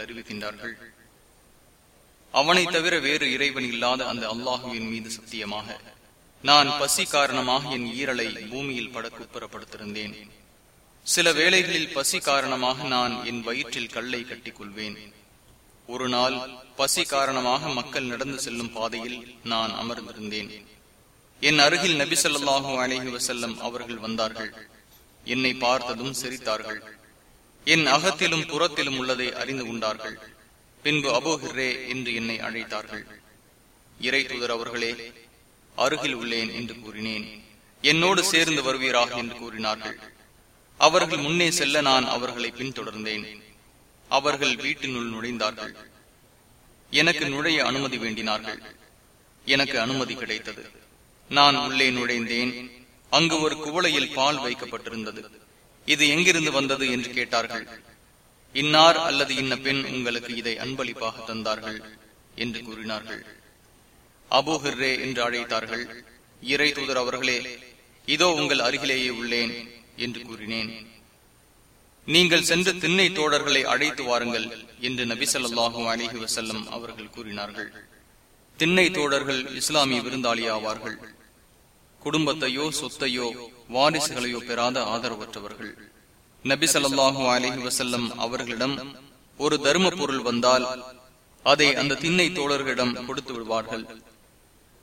அறிவிக்கின்றார்கள் அவனை தவிர வேறு இறைவன் இல்லாத அந்த அல்லாஹுவின் மீது சத்தியமாக நான் பசி காரணமாக என் ஈரலை பூமியில் படக்குப்புறப்படுத்திருந்தேன் சில வேளைகளில் பசி காரணமாக நான் என் வயிற்றில் கல்லை கட்டிக் கொள்வேன் ஒரு நாள் பசி காரணமாக மக்கள் நடந்து செல்லும் பாதையில் நான் அமர்ந்திருந்தேன். என் அருகில் நபி சொல்லாஹு அலஹி வசல்லம் அவர்கள் வந்தார்கள். என்னை பார்த்ததும் சிரித்தார்கள். என் அகத்திலும் புறத்திலும் உள்ளதை அறிந்து கொண்டார்கள். பின்பு அபோஹிரே என்று என்னை அழைத்தார்கள். இறை தூதர் அவர்களே அருகில் உள்ளேன் என்று கூறினேன். என்னோடு சேர்ந்து வருவீராக என்று கூறினார்கள். அவர்கள் முன்னே செல்ல நான் அவர்களை பின்தொடர்ந்தேன். அவர்கள் வீட்டினுள் நுழைந்தார்கள். எனக்கு நுழைய அனுமதி வேண்டினார்கள். எனக்கு அனுமதி கிடைத்தது. நான் உள்ளே நுழைந்தேன். அங்கு ஒரு குவளையில் பால் வைக்கப்பட்டிருந்தது. இது எங்கிருந்து வந்தது என்று கேட்டார்கள். இன்னார் அல்லது இன்ன பெண் உங்களுக்கு இதை அன்பளிப்பாக தந்தார்கள் என்று கூறினார்கள். அபூஹிர்ரே என்று அழைத்தார்கள். இறை தூதர் அவர்களே இதோ உங்கள் அருகிலேயே உள்ளேன் என்று கூறினேன். நீங்கள் சென்று திண்ணை தோழர்களை அழைத்து வாருங்கள் என்று நபி சொல்லாஹு அலிஹி வசல்லம் அவர்கள் கூறினார்கள். திண்ணை தோழர்கள் இஸ்லாமிய விருந்தாளி ஆவார்கள் குடும்பத்தையோ சொத்தையோ வாரிசுகளையோ பெறாத ஆதரவற்றவர்கள். நபி சொல்லாஹு அலஹி வசல்லம் அவர்களிடம் ஒரு தர்ம பொருள் வந்தால் அதை அந்த திண்ணை தோழர்களிடம் கொடுத்து விடுவார்கள்.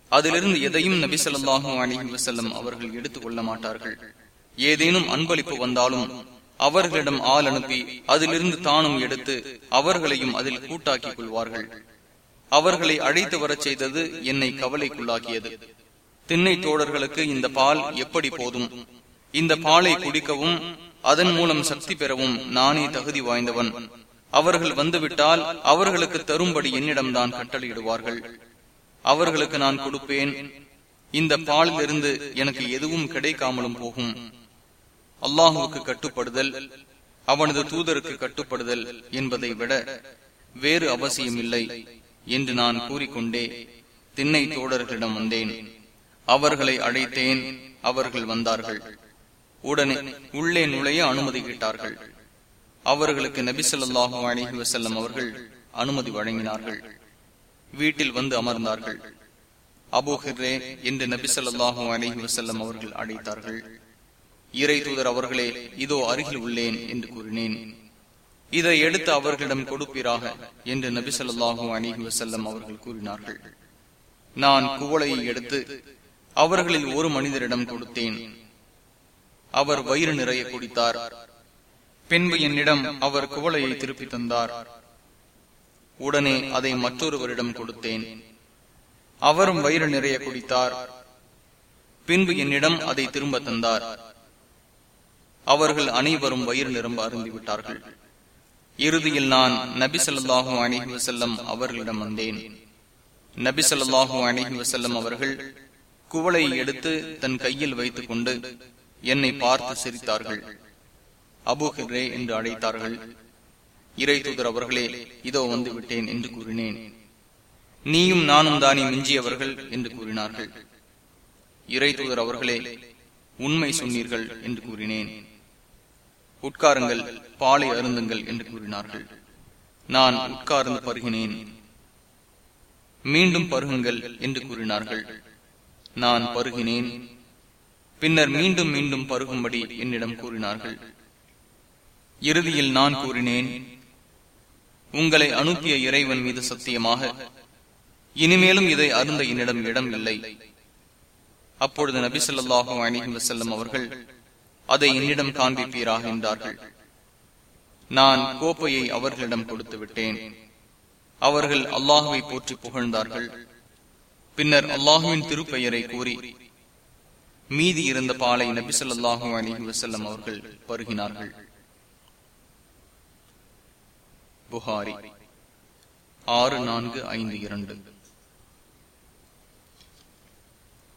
அதிலிருந்து எதையும் நபி சொல்லாஹு அலஹி வசல்லம் அவர்கள் எடுத்துக் கொள்ள மாட்டார்கள். ஏதேனும் அன்பளிப்பு வந்தாலும் அவர்களிடம் ஆள் அனுப்பி அதிலிருந்து தானும் எடுத்து அவர்களையும் அதில் கூட்டாக்கிக் கொள்வார்கள். அவர்களை அழைத்து வரச் செய்தது என்னை கவலைக்குள்ளாக்கியது. திண்ணை தோழர்களுக்கு இந்த பால் எப்படி போதும்? இந்த பாலை குடிக்கவும் அதன் மூலம் சக்தி பெறவும் நானே தகுதி வாய்ந்தவன். அவர்கள் வந்துவிட்டால் அவர்களுக்கு தரும்படி என்னிடம்தான் கட்டளையிடுவார்கள். அவர்களுக்கு நான் கொடுப்பேன். இந்த பாலிலிருந்து எனக்கு எதுவும் கிடைக்காமலும் போகும். அல்லாஹுவுக்கு கட்டுப்படுதல் அவனது தூதருக்கு கட்டுப்படுதல் என்பதை விட வேறு அவசியம் இல்லை என்று நான் கூறிக்கொண்டே திண்ணை தோழர்களிடம் வந்தேன். அவர்களை அழைத்தேன் அவர்கள் வந்தார்கள். உடனே உள்ளே நுழைய அனுமதி கேட்டார்கள். அவர்களுக்கு நபிசல்லாஹு அலிஹி வசல்லம் அவர்கள் அனுமதி வழங்கினார்கள். வீட்டில் வந்து அமர்ந்தார்கள். அபூஹிரே என்று நபிசல்லாஹு அலிஹி வசல்லம் அவர்கள் அழைத்தார்கள். இறை தூதர் அவர்களே இதோ அருகில் உள்ளேன் என்று கூறினேன். இதை எடுத்து அவர்களிடம் கொடுப்பீராக என்று நபிசல்லாஹு அலிஹி வசல்லம் அவர்கள் கூறினார்கள். நான் குவளையை எடுத்து அவர்களில் ஒரு மனிதரிடம் கொடுத்தேன். அவர் வயிறு நிறைய குடித்தார். பின்பு என்னிடம் அவர் குவளையை திருப்பி தந்தார். உடனே அதை மற்றொருவரிடம் கொடுத்தேன். அவரும் வயிறு நிறைய குடித்தார். பின்பு என்னிடம் அதை திரும்ப தந்தார். அவர்கள் அனைவரும் வயிறு நிரம்ப அருந்திவிட்டார்கள். இறுதியில் நான் நபி சொல்லாஹு அணிஹி வசல்லம் அவர்களிடம் வந்தேன். நபி சொல்லாஹு அணிஹி வசல்லம் அவர்கள் குவளை எடுத்து தன் கையில் வைத்துக் கொண்டு என்னை பார்த்து சிரித்தார்கள். அபுஹிரே என்று அழைத்தார்கள். இறை தூதர் அவர்களே இதோ வந்து விட்டேன் என்று கூறினேன். நீயும் நானும் தானே மிஞ்சியவர்கள் என்று கூறினார்கள். இறை தூதர் அவர்களே உண்மை சொன்னீர்கள் என்று கூறினேன். உட்காருங்கள் பாலை அருந்துங்கள் என்று கூறினார்கள். நான் உட்கார்ந்து பருகினேன். மீண்டும் பருகுங்கள் என்று கூறினார்கள். நான் பருகினேன். பின்னர் மீண்டும் மீண்டும் பருகும்படி என்னிடம் கூறினார்கள். இறுதியில் நான் கூறினேன் உங்களை அனுப்பிய இறைவன் மீது சத்தியமாக இனிமேலும் இதை அருந்த என்னிடம் இடம் இல்லை. அப்பொழுது நபி சொல்லாஹு அணிஹி வசல்லம் அவர்கள் அதை என்னிடம் காண்பிப்பீராக என்றார்கள். நான் கோப்பையை அவர்களிடம் கொடுத்து விட்டேன். அவர்கள் அல்லாஹுவை போற்றி புகழ்ந்தார்கள். பின்னர் அல்லாஹுவின் திருப்பெயரை கூறி மீதி இருந்த பாலை நபி சொல்லாஹு அலிஹி வசல்லம் அவர்கள் பருகினார்கள். புகாரி ஆறு நான்கு ஐந்து இரண்டு.